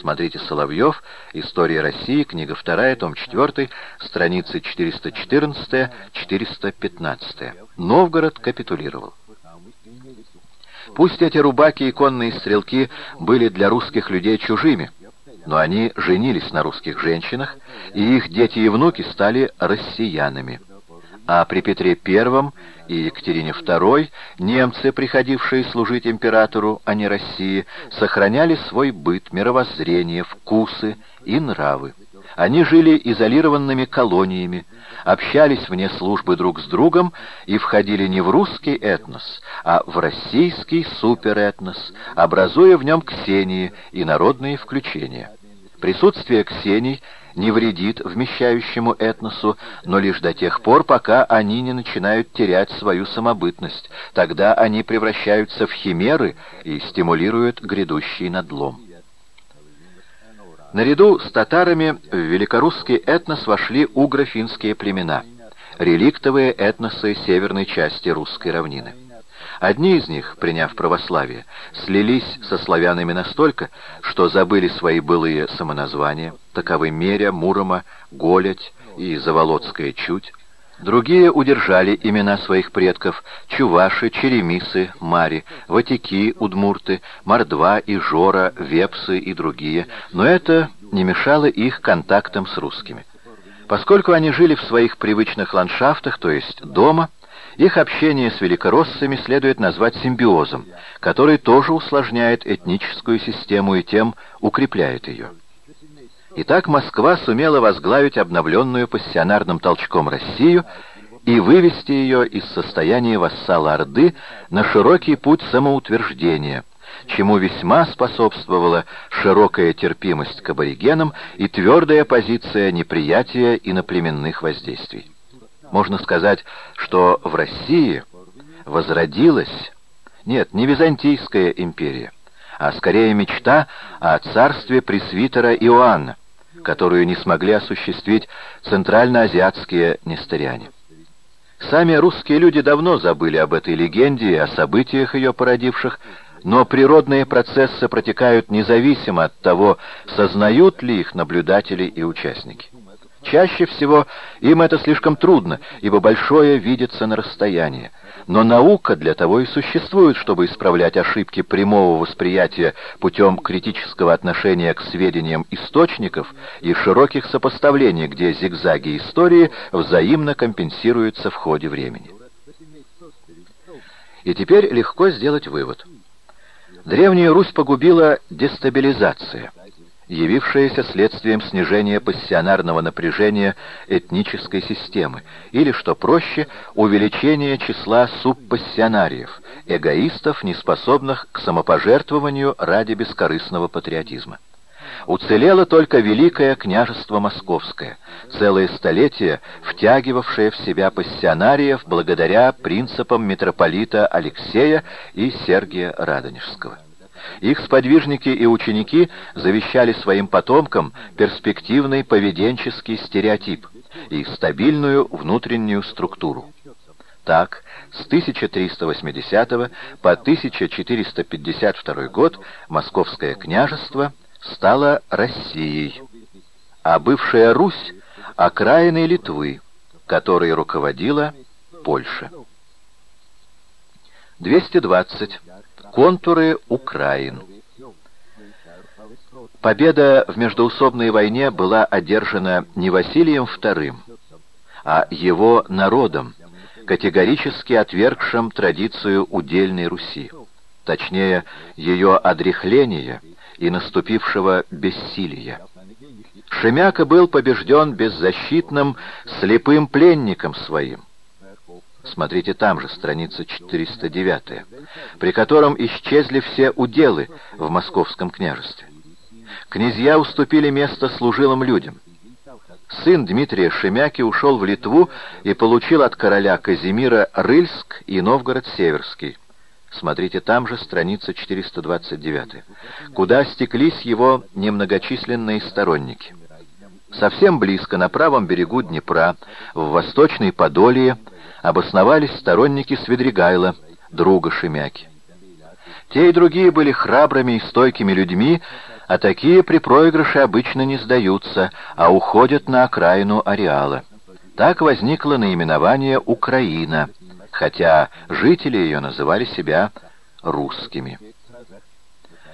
Смотрите Соловьев, История России, книга 2, том 4, страницы 414-415. Новгород капитулировал. Пусть эти рубаки и конные стрелки были для русских людей чужими, но они женились на русских женщинах, и их дети и внуки стали россиянами. А при Петре I и Екатерине II немцы, приходившие служить императору, а не России, сохраняли свой быт, мировоззрение, вкусы и нравы. Они жили изолированными колониями, общались вне службы друг с другом и входили не в русский этнос, а в российский суперэтнос, образуя в нем ксении и народные включения. Присутствие ксений не вредит вмещающему этносу, но лишь до тех пор, пока они не начинают терять свою самобытность. Тогда они превращаются в химеры и стимулируют грядущий надлом. Наряду с татарами в великорусский этнос вошли угро-финские племена, реликтовые этносы северной части русской равнины. Одни из них, приняв православие, слились со славянами настолько, что забыли свои былые самоназвания, таковы Меря, Мурома, Голядь и Заволоцкая Чуть. Другие удержали имена своих предков — Чуваши, Черемисы, Мари, Ватики, Удмурты, Мордва, Ижора, Вепсы и другие, но это не мешало их контактам с русскими. Поскольку они жили в своих привычных ландшафтах, то есть дома, их общение с великороссами следует назвать симбиозом, который тоже усложняет этническую систему и тем укрепляет ее. Итак, Москва сумела возглавить обновленную пассионарным толчком Россию и вывести ее из состояния вассала Орды на широкий путь самоутверждения, чему весьма способствовала широкая терпимость к аборигенам и твердая позиция неприятия иноплеменных воздействий. Можно сказать, что в России возродилась, нет, не Византийская империя, а скорее мечта о царстве пресвитера Иоанна, которую не смогли осуществить центральноазиатские нестыряне. Сами русские люди давно забыли об этой легенде и о событиях ее породивших, но природные процессы протекают независимо от того, сознают ли их наблюдатели и участники. Чаще всего им это слишком трудно, ибо большое видится на расстоянии. Но наука для того и существует, чтобы исправлять ошибки прямого восприятия путем критического отношения к сведениям источников и широких сопоставлений, где зигзаги истории взаимно компенсируются в ходе времени. И теперь легко сделать вывод. Древнюю Русь погубила дестабилизация – явившееся следствием снижения пассионарного напряжения этнической системы, или, что проще, увеличение числа субпассионариев, эгоистов, неспособных к самопожертвованию ради бескорыстного патриотизма. Уцелело только Великое княжество Московское, целое столетие втягивавшее в себя пассионариев благодаря принципам митрополита Алексея и Сергия Радонежского. Их сподвижники и ученики завещали своим потомкам перспективный поведенческий стереотип и стабильную внутреннюю структуру. Так, с 1380 по 1452 год Московское княжество стало Россией, а бывшая Русь — окраиной Литвы, которой руководила Польша. 220. Контуры Украин. Победа в междоусобной войне была одержана не Василием II, а его народом, категорически отвергшим традицию удельной Руси, точнее, ее одряхления и наступившего бессилия. Шемяка был побежден беззащитным, слепым пленником своим, смотрите там же, страница 409, при котором исчезли все уделы в московском княжестве. Князья уступили место служилым людям. Сын Дмитрия Шемяки ушел в Литву и получил от короля Казимира Рыльск и Новгород-Северский. Смотрите там же, страница 429, куда стеклись его немногочисленные сторонники. Совсем близко, на правом берегу Днепра, в Восточной Подолье, обосновались сторонники Свидригайла, друга Шемяки. Те и другие были храбрыми и стойкими людьми, а такие при проигрыше обычно не сдаются, а уходят на окраину ареала. Так возникло наименование «Украина», хотя жители ее называли себя русскими.